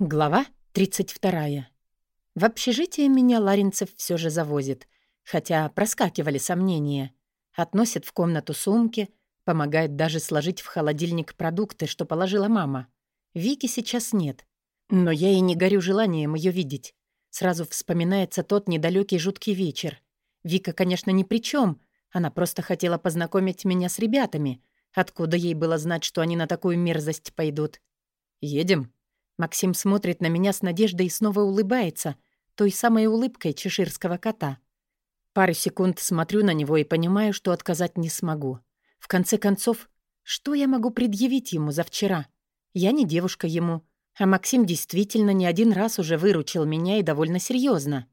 Глава 32. В общежитие меня Ларинцев все же завозит, хотя проскакивали сомнения. Относит в комнату сумки, помогает даже сложить в холодильник продукты, что положила мама. Вики сейчас нет, но я и не горю желанием ее видеть. Сразу вспоминается тот недалекий жуткий вечер. Вика, конечно, ни при чем, она просто хотела познакомить меня с ребятами. Откуда ей было знать, что они на такую мерзость пойдут? «Едем?» Максим смотрит на меня с надеждой и снова улыбается, той самой улыбкой чеширского кота. Пару секунд смотрю на него и понимаю, что отказать не смогу. В конце концов, что я могу предъявить ему за вчера? Я не девушка ему, а Максим действительно не один раз уже выручил меня и довольно серьезно.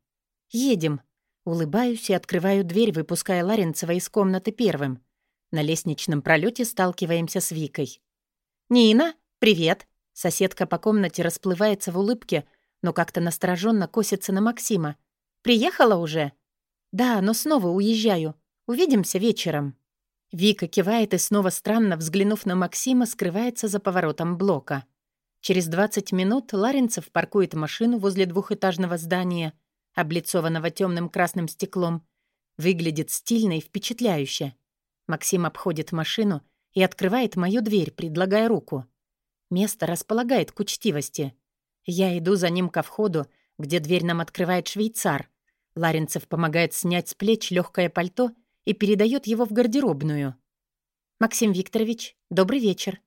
«Едем». Улыбаюсь и открываю дверь, выпуская Ларинцева из комнаты первым. На лестничном пролете сталкиваемся с Викой. «Нина, привет!» Соседка по комнате расплывается в улыбке, но как-то настороженно косится на Максима. «Приехала уже?» «Да, но снова уезжаю. Увидимся вечером». Вика кивает и снова странно, взглянув на Максима, скрывается за поворотом блока. Через 20 минут Ларинцев паркует машину возле двухэтажного здания, облицованного темным красным стеклом. Выглядит стильно и впечатляюще. Максим обходит машину и открывает мою дверь, предлагая руку. Место располагает к учтивости. Я иду за ним ко входу, где дверь нам открывает швейцар. Ларинцев помогает снять с плеч легкое пальто и передает его в гардеробную. «Максим Викторович, добрый вечер.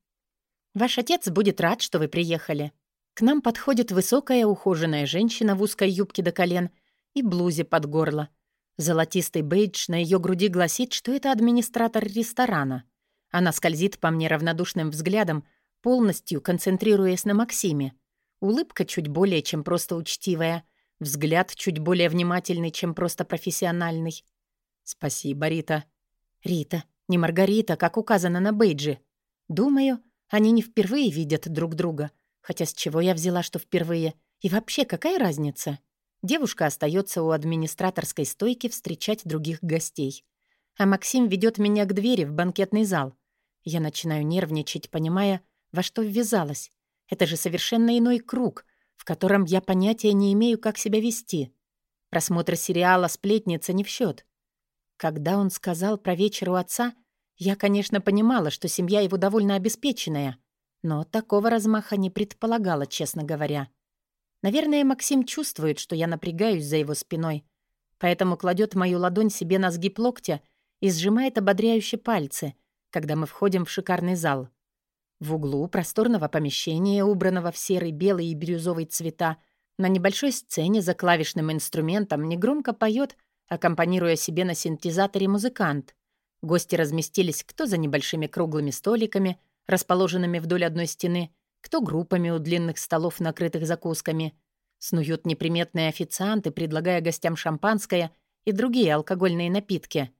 Ваш отец будет рад, что вы приехали». К нам подходит высокая ухоженная женщина в узкой юбке до колен и блузе под горло. Золотистый бейдж на ее груди гласит, что это администратор ресторана. Она скользит по мне равнодушным взглядом, полностью концентрируясь на Максиме. Улыбка чуть более, чем просто учтивая, взгляд чуть более внимательный, чем просто профессиональный. «Спасибо, Рита». «Рита, не Маргарита, как указано на бейджи. Думаю, они не впервые видят друг друга. Хотя с чего я взяла, что впервые? И вообще, какая разница?» Девушка остается у администраторской стойки встречать других гостей. А Максим ведет меня к двери в банкетный зал. Я начинаю нервничать, понимая, во что ввязалась? Это же совершенно иной круг, в котором я понятия не имею, как себя вести. Просмотр сериала «Сплетница» не в счет. Когда он сказал про вечер у отца, я, конечно, понимала, что семья его довольно обеспеченная, но такого размаха не предполагала, честно говоря. Наверное, Максим чувствует, что я напрягаюсь за его спиной, поэтому кладет мою ладонь себе на сгиб локтя и сжимает ободряющие пальцы, когда мы входим в шикарный зал. В углу просторного помещения, убранного в серый, белый и бирюзовый цвета, на небольшой сцене за клавишным инструментом негромко поет, аккомпанируя себе на синтезаторе музыкант. Гости разместились кто за небольшими круглыми столиками, расположенными вдоль одной стены, кто группами у длинных столов, накрытых закусками. Снуют неприметные официанты, предлагая гостям шампанское и другие алкогольные напитки.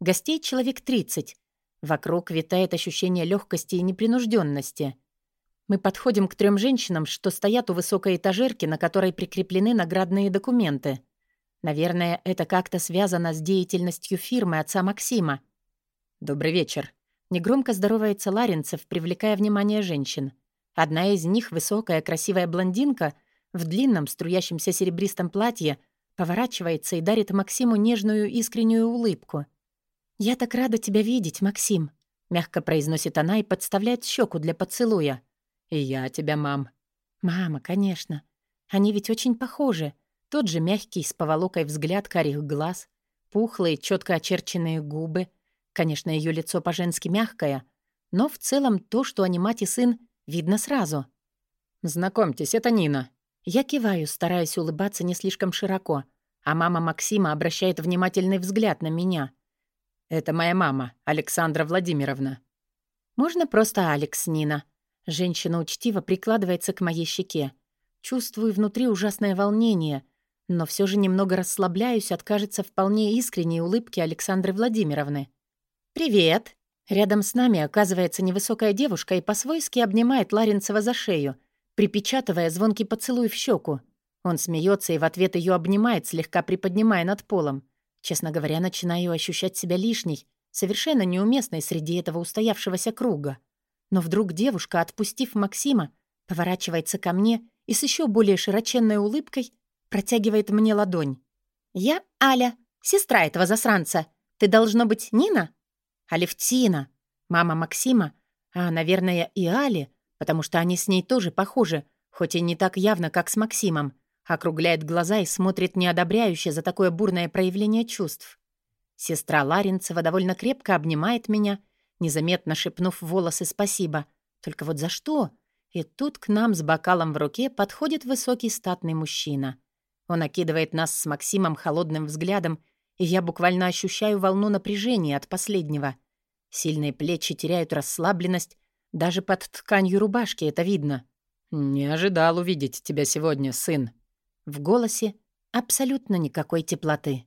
Гостей человек 30, Вокруг витает ощущение легкости и непринужденности. Мы подходим к трем женщинам, что стоят у высокой этажерки, на которой прикреплены наградные документы. Наверное, это как-то связано с деятельностью фирмы отца Максима. «Добрый вечер». Негромко здоровается Ларинцев, привлекая внимание женщин. Одна из них, высокая красивая блондинка, в длинном струящемся серебристом платье, поворачивается и дарит Максиму нежную искреннюю улыбку. «Я так рада тебя видеть, Максим», — мягко произносит она и подставляет щеку для поцелуя. «И я тебя, мам». «Мама, конечно. Они ведь очень похожи. Тот же мягкий с поволокой взгляд карих глаз, пухлые, четко очерченные губы. Конечно, ее лицо по-женски мягкое, но в целом то, что они мать и сын, видно сразу. «Знакомьтесь, это Нина». Я киваю, стараясь улыбаться не слишком широко, а мама Максима обращает внимательный взгляд на меня — «Это моя мама, Александра Владимировна». «Можно просто Алекс, Нина?» Женщина учтиво прикладывается к моей щеке. Чувствую внутри ужасное волнение, но все же немного расслабляюсь от, кажется, вполне искренней улыбки Александры Владимировны. «Привет!» Рядом с нами оказывается невысокая девушка и по-свойски обнимает Ларинцева за шею, припечатывая звонкий поцелуй в щеку. Он смеется и в ответ ее обнимает, слегка приподнимая над полом. Честно говоря, начинаю ощущать себя лишней, совершенно неуместной среди этого устоявшегося круга. Но вдруг девушка, отпустив Максима, поворачивается ко мне и с еще более широченной улыбкой протягивает мне ладонь. «Я Аля, сестра этого засранца. Ты должно быть Нина?» «Алевтина, мама Максима, а, наверное, и Али, потому что они с ней тоже похожи, хоть и не так явно, как с Максимом. Округляет глаза и смотрит неодобряюще за такое бурное проявление чувств. Сестра Ларинцева довольно крепко обнимает меня, незаметно шепнув волосы «спасибо». Только вот за что? И тут к нам с бокалом в руке подходит высокий статный мужчина. Он окидывает нас с Максимом холодным взглядом, и я буквально ощущаю волну напряжения от последнего. Сильные плечи теряют расслабленность, даже под тканью рубашки это видно. «Не ожидал увидеть тебя сегодня, сын». В голосе абсолютно никакой теплоты.